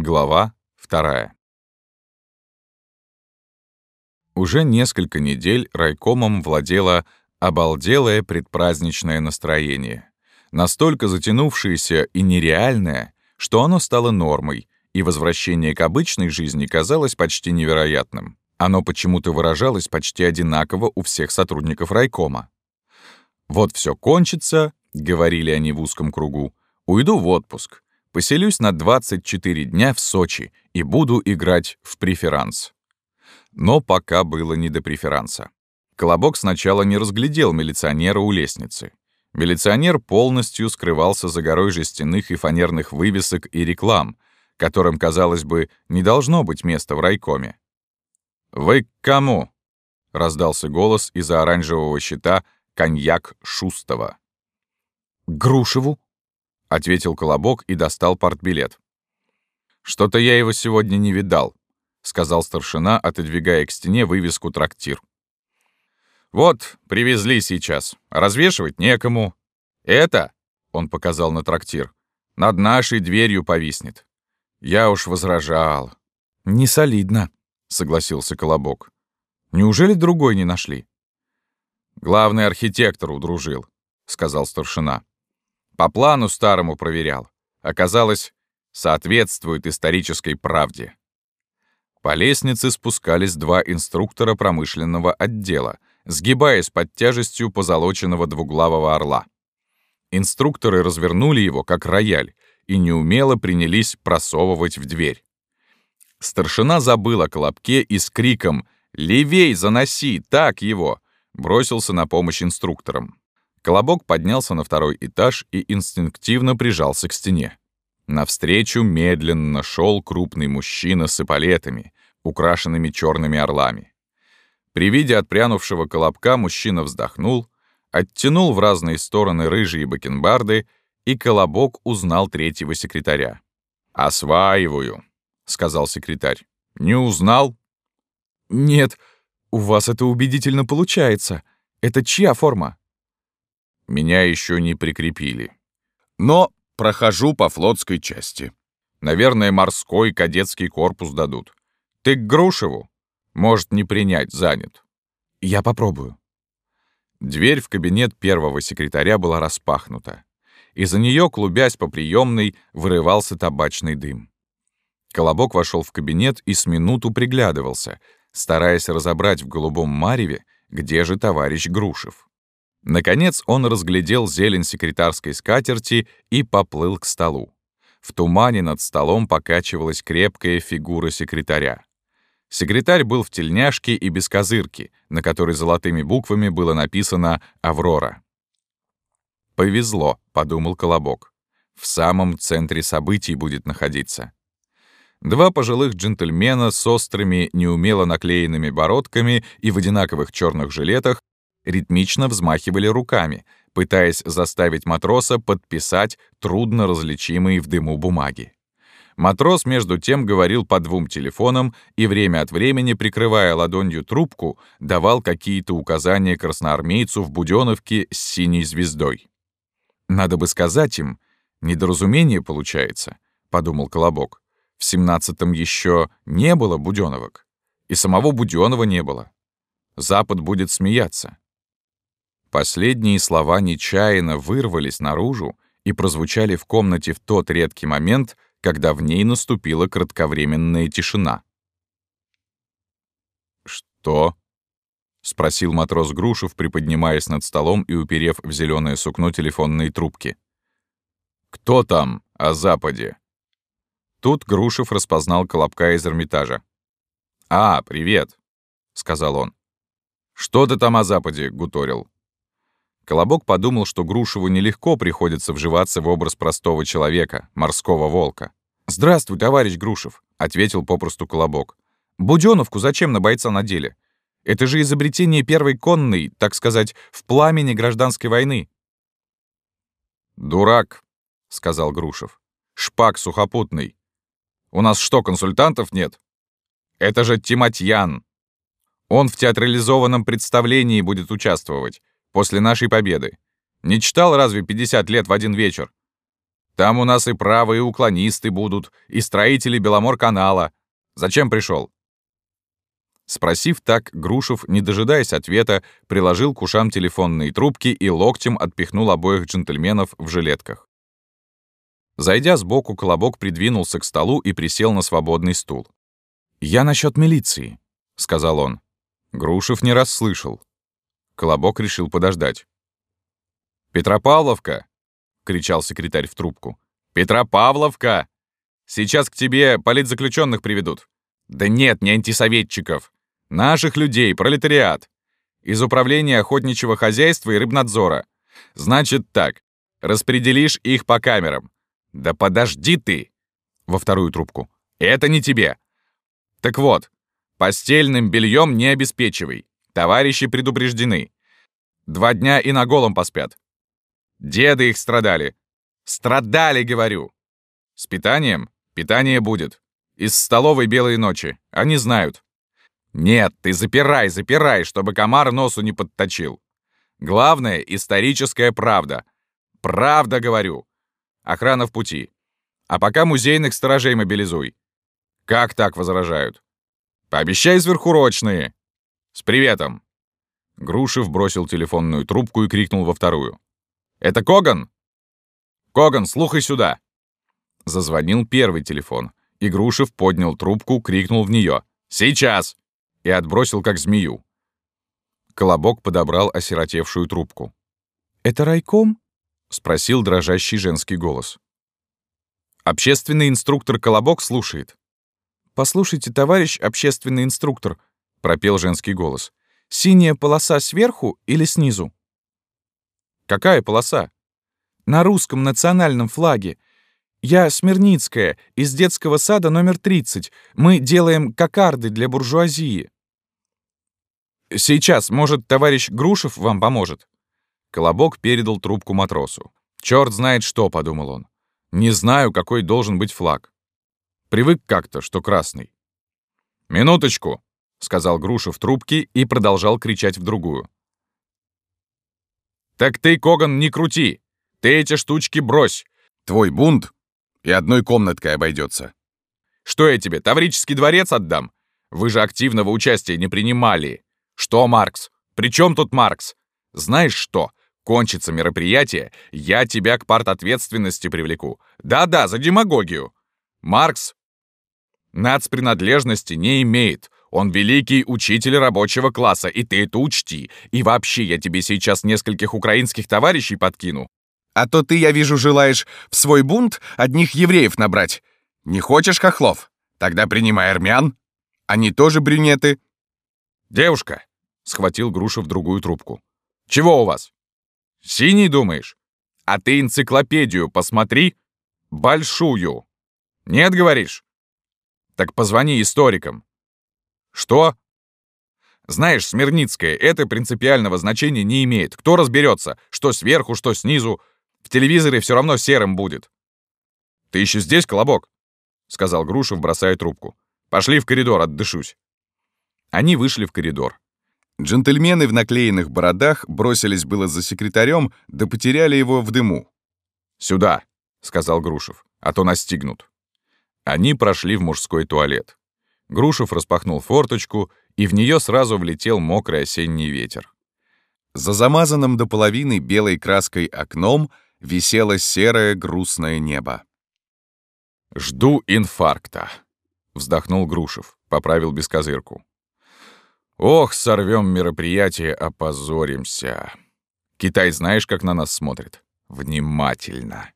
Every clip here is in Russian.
Глава вторая. Уже несколько недель райкомом владело обалделое предпраздничное настроение, настолько затянувшееся и нереальное, что оно стало нормой, и возвращение к обычной жизни казалось почти невероятным. Оно почему-то выражалось почти одинаково у всех сотрудников райкома. «Вот все кончится», — говорили они в узком кругу, — «уйду в отпуск, Поселюсь на 24 дня в Сочи и буду играть в преферанс. Но пока было не до преферанса. Колобок сначала не разглядел милиционера у лестницы. Милиционер полностью скрывался за горой жестяных и фанерных вывесок и реклам, которым, казалось бы, не должно быть места в райкоме. «Вы к кому?» — раздался голос из-за оранжевого щита «Коньяк Шустова». «Грушеву», — ответил Колобок и достал портбилет. «Что-то я его сегодня не видал», — сказал старшина, отодвигая к стене вывеску «Трактир». «Вот, привезли сейчас. Развешивать некому. Это, — он показал на трактир, — над нашей дверью повиснет. Я уж возражал». «Не солидно», — согласился Колобок. «Неужели другой не нашли?» «Главный архитектор удружил», — сказал старшина. По плану старому проверял. Оказалось, соответствует исторической правде. По лестнице спускались два инструктора промышленного отдела, сгибаясь под тяжестью позолоченного двуглавого орла. Инструкторы развернули его, как рояль, и неумело принялись просовывать в дверь. Старшина забыл о колобке и с криком «Левей, заноси! Так его!» бросился на помощь инструкторам. Колобок поднялся на второй этаж и инстинктивно прижался к стене. Навстречу медленно шел крупный мужчина с эполетами, украшенными черными орлами. При виде отпрянувшего колобка мужчина вздохнул, оттянул в разные стороны рыжие бакенбарды, и колобок узнал третьего секретаря. «Осваиваю», — сказал секретарь. «Не узнал?» «Нет, у вас это убедительно получается. Это чья форма?» Меня еще не прикрепили. Но прохожу по флотской части. Наверное, морской кадетский корпус дадут. Ты к Грушеву? Может, не принять, занят. Я попробую. Дверь в кабинет первого секретаря была распахнута. Из-за нее, клубясь по приемной, вырывался табачный дым. Колобок вошел в кабинет и с минуту приглядывался, стараясь разобрать в голубом мареве, где же товарищ Грушев. Наконец он разглядел зелень секретарской скатерти и поплыл к столу. В тумане над столом покачивалась крепкая фигура секретаря. Секретарь был в тельняшке и без козырки, на которой золотыми буквами было написано «Аврора». «Повезло», — подумал Колобок. «В самом центре событий будет находиться». Два пожилых джентльмена с острыми, неумело наклеенными бородками и в одинаковых черных жилетах ритмично взмахивали руками, пытаясь заставить матроса подписать трудно различимые в дыму бумаги. Матрос, между тем, говорил по двум телефонам и время от времени, прикрывая ладонью трубку, давал какие-то указания красноармейцу в Будённовке с синей звездой. «Надо бы сказать им, недоразумение получается», — подумал Колобок. «В семнадцатом еще не было Будённовок, и самого Будённого не было. Запад будет смеяться. Последние слова нечаянно вырвались наружу и прозвучали в комнате в тот редкий момент, когда в ней наступила кратковременная тишина. «Что?» — спросил матрос Грушев, приподнимаясь над столом и уперев в зеленое сукно телефонные трубки. «Кто там о Западе?» Тут Грушев распознал Колобка из Эрмитажа. «А, привет», — сказал он. «Что ты там о Западе?» — гуторил. Колобок подумал, что Грушеву нелегко приходится вживаться в образ простого человека, морского волка. «Здравствуй, товарищ Грушев», — ответил попросту Колобок. «Будённовку зачем на бойца надели? Это же изобретение первой конной, так сказать, в пламени гражданской войны». «Дурак», — сказал Грушев. «Шпак сухопутный. У нас что, консультантов нет? Это же Тиматьян. Он в театрализованном представлении будет участвовать после нашей победы. Не читал разве 50 лет в один вечер? Там у нас и правые уклонисты будут, и строители Беломор-канала. Зачем пришел? Спросив так, Грушев, не дожидаясь ответа, приложил к ушам телефонные трубки и локтем отпихнул обоих джентльменов в жилетках. Зайдя сбоку, Колобок придвинулся к столу и присел на свободный стул. «Я насчет милиции», — сказал он. Грушев не расслышал. Колобок решил подождать. «Петропавловка!» — кричал секретарь в трубку. «Петропавловка! Сейчас к тебе политзаключенных приведут. Да нет, не антисоветчиков. Наших людей, пролетариат. Из управления охотничьего хозяйства и рыбнадзора. Значит так, распределишь их по камерам. Да подожди ты! Во вторую трубку. Это не тебе. Так вот, постельным бельем не обеспечивай. Товарищи предупреждены. Два дня и на голом поспят. Деды их страдали. Страдали, говорю. С питанием? Питание будет. Из столовой белые ночи. Они знают. Нет, ты запирай, запирай, чтобы комар носу не подточил. Главное — историческая правда. Правда, говорю. Охрана в пути. А пока музейных сторожей мобилизуй. Как так возражают? Пообещай сверхурочные. С приветом. Грушев бросил телефонную трубку и крикнул во вторую. «Это Коган?» «Коган, слухай сюда!» Зазвонил первый телефон, и Грушев поднял трубку, крикнул в нее. «Сейчас!» и отбросил как змею. Колобок подобрал осиротевшую трубку. «Это райком?» — спросил дрожащий женский голос. Общественный инструктор Колобок слушает. «Послушайте, товарищ общественный инструктор», — пропел женский голос. «Синяя полоса сверху или снизу?» «Какая полоса?» «На русском национальном флаге. Я Смирницкая, из детского сада номер 30. Мы делаем кокарды для буржуазии». «Сейчас, может, товарищ Грушев вам поможет?» Колобок передал трубку матросу. «Чёрт знает что», — подумал он. «Не знаю, какой должен быть флаг. Привык как-то, что красный». «Минуточку», — сказал Грушев в трубке и продолжал кричать в другую. «Так ты, Коган, не крути! Ты эти штучки брось! Твой бунт и одной комнаткой обойдется. Что я тебе, Таврический дворец отдам? Вы же активного участия не принимали. Что, Маркс? При чем тут Маркс? Знаешь что? Кончится мероприятие, я тебя к партответственности привлеку. Да-да, за демагогию. Маркс нацпринадлежности не имеет. Он великий учитель рабочего класса, и ты это учти. И вообще, я тебе сейчас нескольких украинских товарищей подкину. А то ты, я вижу, желаешь в свой бунт одних евреев набрать. Не хочешь хохлов? Тогда принимай армян. Они тоже брюнеты. Девушка, — схватил Груша в другую трубку. Чего у вас? Синий, думаешь? А ты энциклопедию посмотри. Большую. Нет, говоришь? Так позвони историкам. Что? Знаешь, Смирницкая, это принципиального значения не имеет. Кто разберется, что сверху, что снизу. В телевизоре все равно серым будет. «Ты еще здесь, Колобок?» — сказал Грушев, бросая трубку. «Пошли в коридор, отдышусь». Они вышли в коридор. Джентльмены в наклеенных бородах бросились было за секретарем, да потеряли его в дыму. «Сюда», — сказал Грушев, — «а то настигнут». Они прошли в мужской туалет. Грушев распахнул форточку, и в нее сразу влетел мокрый осенний ветер. За замазанным до половины белой краской окном — висело серое грустное небо. «Жду инфаркта», — вздохнул Грушев, поправил бескозырку. «Ох, сорвем мероприятие, опозоримся. Китай знаешь, как на нас смотрит? Внимательно.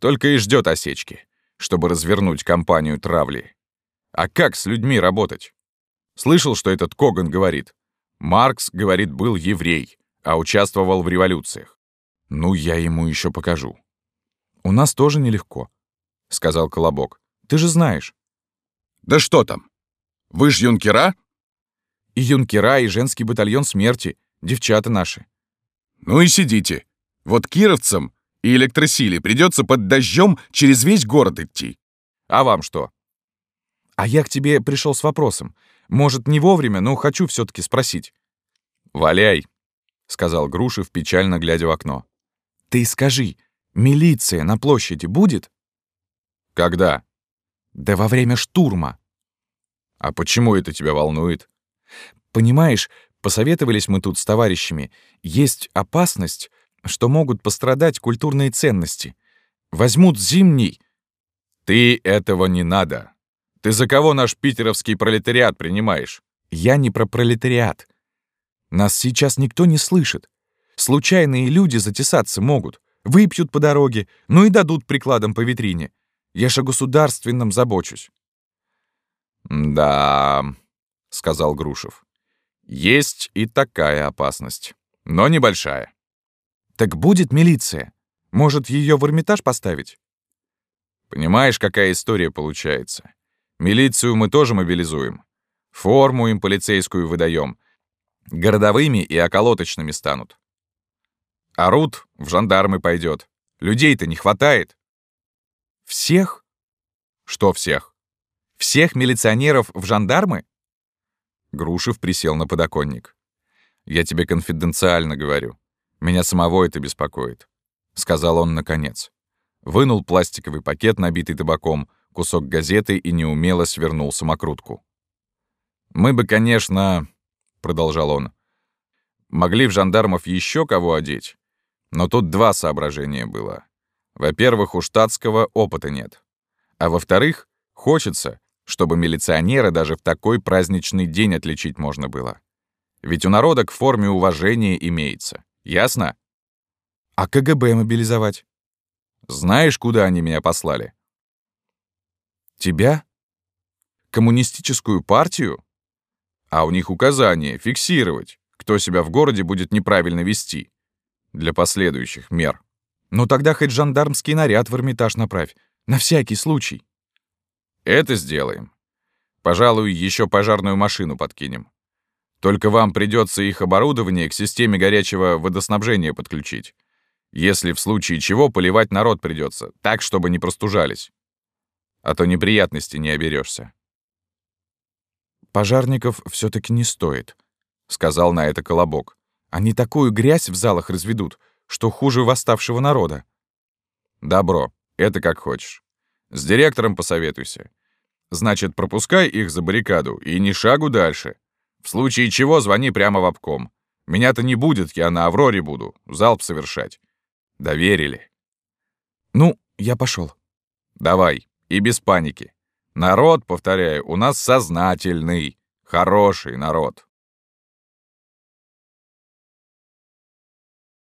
Только и ждет осечки, чтобы развернуть кампанию травли. А как с людьми работать? Слышал, что этот Коган говорит? Маркс, говорит, был еврей, а участвовал в революциях. Ну, я ему еще покажу. У нас тоже нелегко, — сказал Колобок. Ты же знаешь. Да что там? Вы ж юнкера? И юнкера, и женский батальон смерти, девчата наши. Ну и сидите. Вот кировцам и электросиле придется под дождем через весь город идти. А вам что? А я к тебе пришел с вопросом. Может, не вовремя, но хочу все таки спросить. «Валяй», — сказал Грушев, печально глядя в окно. Ты скажи, Милиция на площади будет? Когда? Да во время штурма. А почему это тебя волнует? Понимаешь, посоветовались мы тут с товарищами. Есть опасность, что могут пострадать культурные ценности. Возьмут зимний. Ты этого не надо. Ты за кого наш питеровский пролетариат принимаешь? Я не про пролетариат. Нас сейчас никто не слышит. Случайные люди затесаться могут. Выпьют по дороге, ну и дадут прикладом по витрине. Я же о государственном забочусь. «Да», — сказал Грушев. «Есть и такая опасность, но небольшая». «Так будет милиция. Может, ее в Эрмитаж поставить?» «Понимаешь, какая история получается? Милицию мы тоже мобилизуем. Форму им полицейскую выдаем. Городовыми и околоточными станут. Орут, в жандармы пойдет. Людей-то не хватает. Всех? Что всех? Всех милиционеров в жандармы? Грушев присел на подоконник. Я тебе конфиденциально говорю. Меня самого это беспокоит. Сказал он наконец. Вынул пластиковый пакет, набитый табаком, кусок газеты и неумело свернул самокрутку. «Мы бы, конечно, — продолжал он, — могли в жандармов еще кого одеть, но тут два соображения было. Во-первых, у штатского опыта нет. А во-вторых, хочется, чтобы милиционера даже в такой праздничный день отличить можно было. Ведь у народа к форме уважения имеется. Ясно? А КГБ мобилизовать? Знаешь, куда они меня послали? Тебя? Коммунистическую партию? А у них указание фиксировать, кто себя в городе будет неправильно вести для последующих мер. Ну тогда хоть жандармский наряд в Эрмитаж направь. На всякий случай. Это сделаем. Пожалуй, еще пожарную машину подкинем. Только вам придется их оборудование к системе горячего водоснабжения подключить. Если в случае чего поливать народ придется, так, чтобы не простужались. А то неприятностей не оберешься. Пожарников все таки не стоит, — сказал на это Колобок. Они такую грязь в залах разведут, что хуже восставшего народа. Добро, это как хочешь. С директором посоветуйся. Значит, пропускай их за баррикаду и ни шагу дальше. В случае чего звони прямо в обком. Меня-то не будет, я на Авроре буду, залп совершать. Доверили. Ну, я пошел. Давай, и без паники. Народ, повторяю, у нас сознательный, хороший народ.